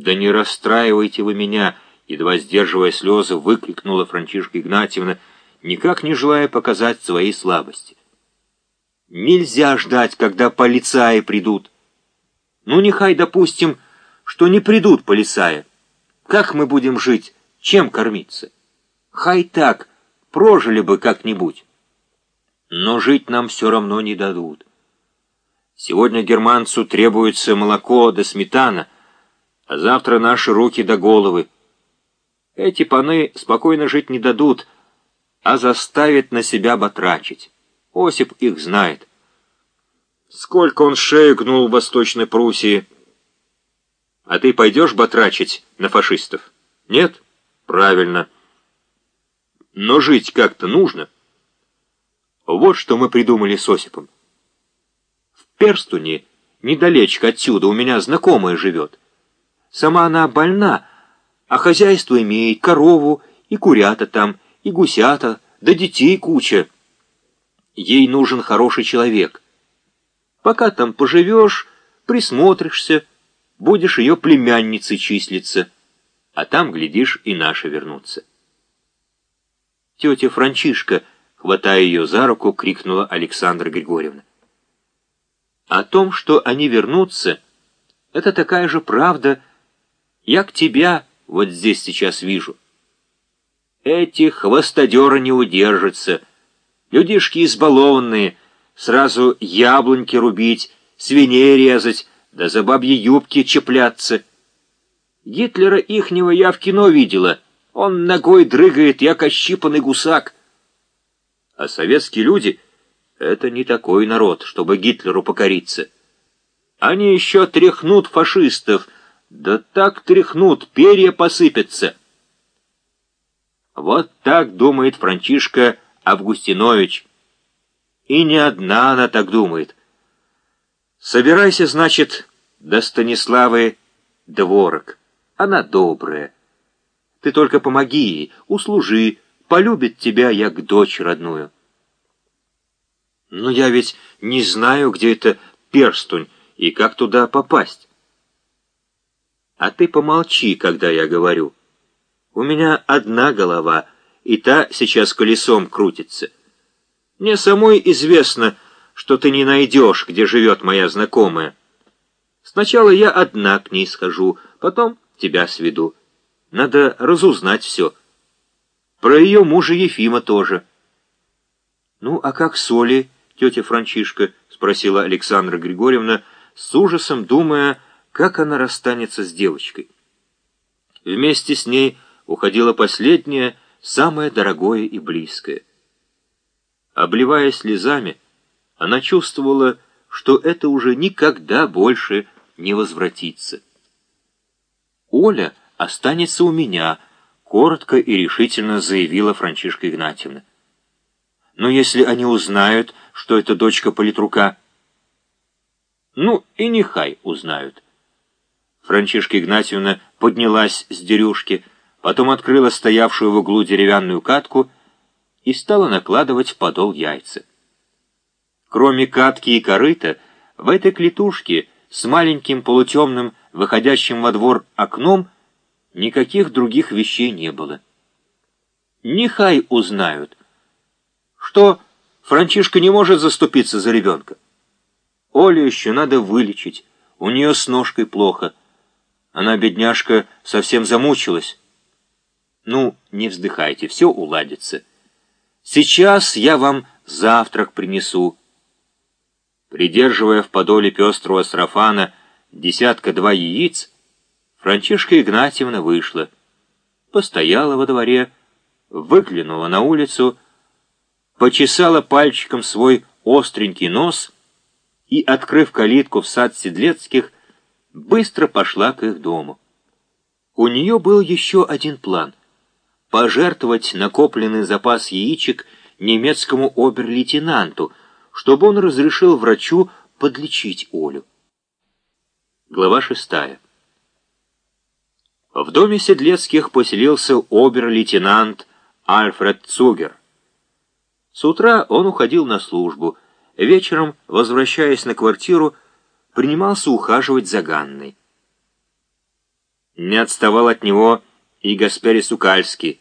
«Да не расстраивайте вы меня!» Едва сдерживая слезы, выкрикнула Франчишка Игнатьевна, никак не желая показать своей слабости. «Нельзя ждать, когда полицаи придут. Ну, нехай, допустим, что не придут полицаи. Как мы будем жить? Чем кормиться? Хай так, прожили бы как-нибудь. Но жить нам все равно не дадут. Сегодня германцу требуется молоко да сметана, а завтра наши руки до головы. Эти паны спокойно жить не дадут, а заставят на себя батрачить. Осип их знает. Сколько он шею гнул в Восточной Пруссии. А ты пойдешь батрачить на фашистов? Нет? Правильно. Но жить как-то нужно. Вот что мы придумали с Осипом. В Перстуне, недалечко отсюда, у меня знакомая живет. Сама она больна, а хозяйство имеет, корову, и курята там, и гусята, да детей куча. Ей нужен хороший человек. Пока там поживешь, присмотришься, будешь ее племянницей числиться, а там, глядишь, и наши вернутся. Тетя Франчишка, хватая ее за руку, крикнула Александра Григорьевна. О том, что они вернутся, это такая же правда, я к тебя вот здесь сейчас вижу. Эти хвостодеры не удержатся. Людишки избалованные, сразу яблоньки рубить, свиней резать, да за бабьи юбки чепляться. Гитлера ихнего я в кино видела. Он ногой дрыгает, як ощипанный гусак. А советские люди — это не такой народ, чтобы Гитлеру покориться. Они еще тряхнут фашистов — да так тряхнут, перья посыпятся. Вот так думает Франчишка Августинович. И не одна она так думает. Собирайся, значит, до Станиславы Дворок. Она добрая. Ты только помоги ей, услужи, полюбит тебя, як дочь родную. Но я ведь не знаю, где это перстунь и как туда попасть. А ты помолчи, когда я говорю. У меня одна голова, и та сейчас колесом крутится. Мне самой известно, что ты не найдешь, где живет моя знакомая. Сначала я одна к ней схожу, потом тебя сведу. Надо разузнать все. Про ее мужа Ефима тоже. «Ну, а как с Олей, тетя Франчишка?» — спросила Александра Григорьевна, с ужасом думая, как она расстанется с девочкой. Вместе с ней уходило последнее, самое дорогое и близкое. Обливаясь слезами, она чувствовала, что это уже никогда больше не возвратится. «Оля останется у меня», — коротко и решительно заявила Франчишка Игнатьевна. «Но если они узнают, что это дочка политрука...» «Ну и нехай узнают». Франчишка Игнатьевна поднялась с дерюшки, потом открыла стоявшую в углу деревянную катку и стала накладывать в подол яйца. Кроме катки и корыта, в этой клетушке с маленьким полутемным, выходящим во двор окном, никаких других вещей не было. Нехай узнают, что Франчишка не может заступиться за ребенка. Олю еще надо вылечить, у нее с ножкой плохо — она, бедняжка, совсем замучилась. Ну, не вздыхайте, все уладится. Сейчас я вам завтрак принесу. Придерживая в подоле пестрого сарафана десятка-два яиц, Франчишка Игнатьевна вышла, постояла во дворе, выглянула на улицу, почесала пальчиком свой остренький нос и, открыв калитку в сад Седлецких, быстро пошла к их дому. У нее был еще один план — пожертвовать накопленный запас яичек немецкому обер-лейтенанту, чтобы он разрешил врачу подлечить Олю. Глава шестая. В доме Седлецких поселился обер-лейтенант Альфред Цугер. С утра он уходил на службу, вечером, возвращаясь на квартиру, принимался ухаживать за Ганной. Не отставал от него и Гаспери Сукальский,